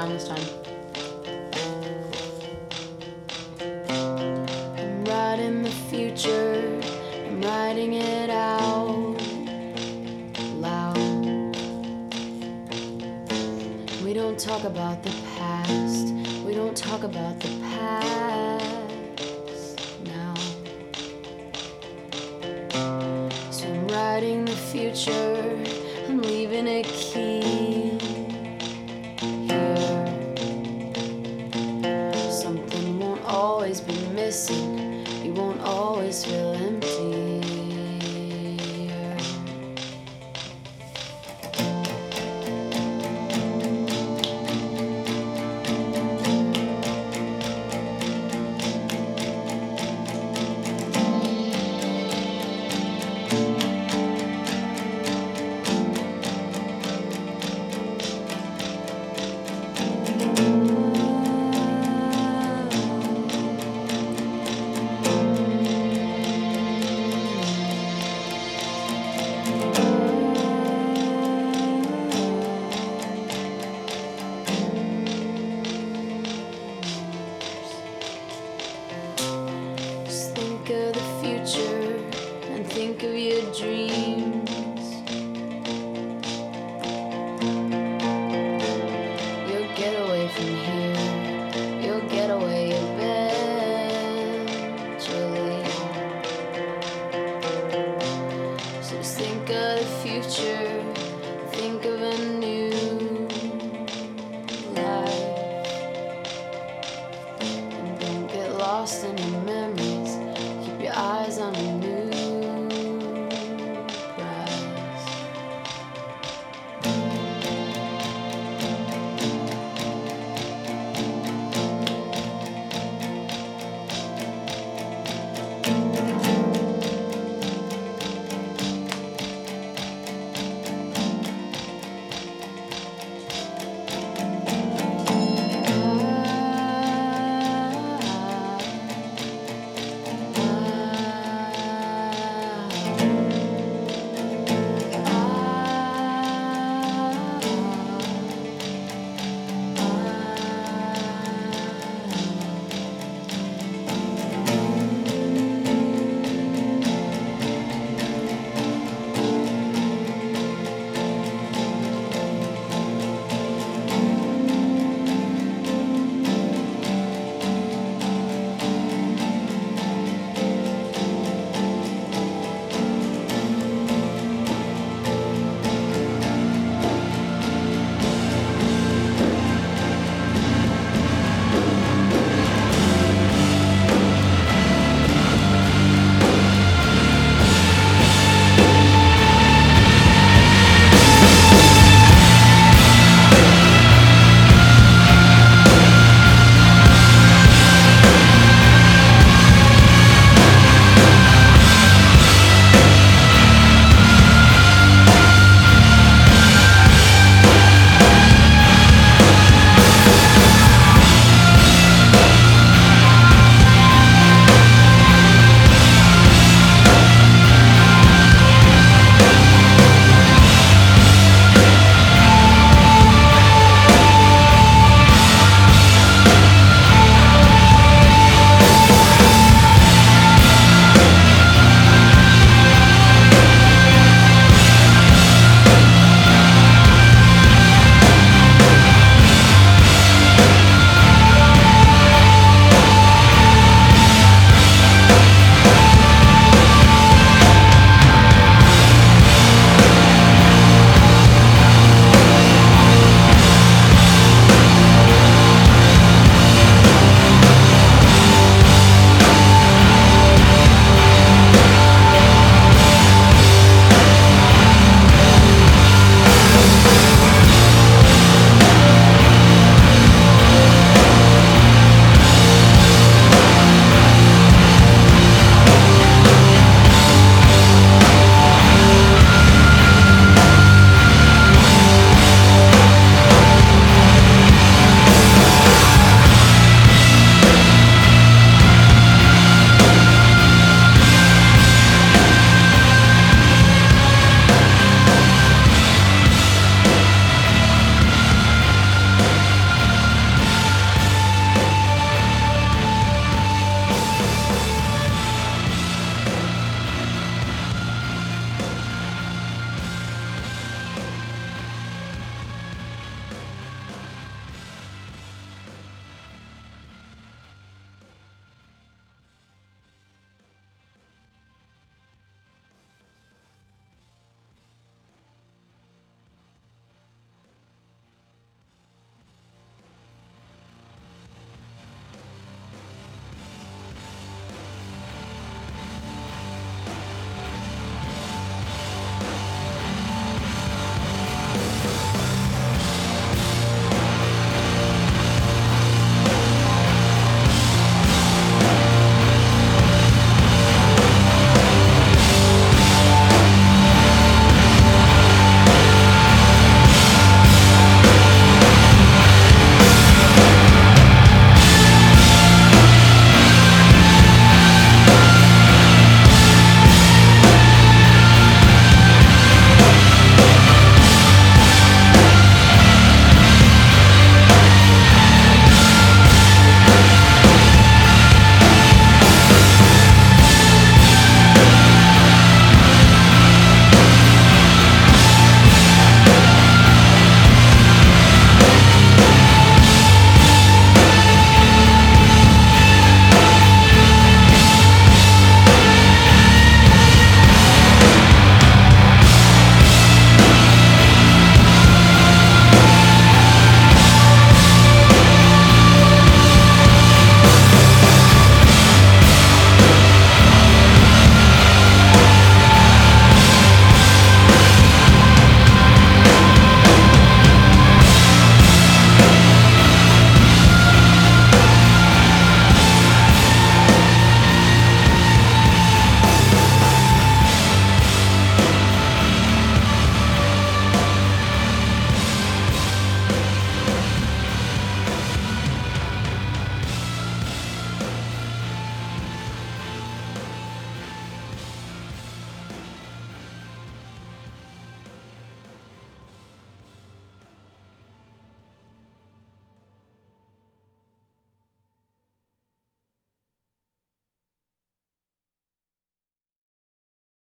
down this time. I'm writing the future, I'm writing it out loud. We don't talk about the past, we don't talk about the past now. So I'm writing the future, I'm leaving it key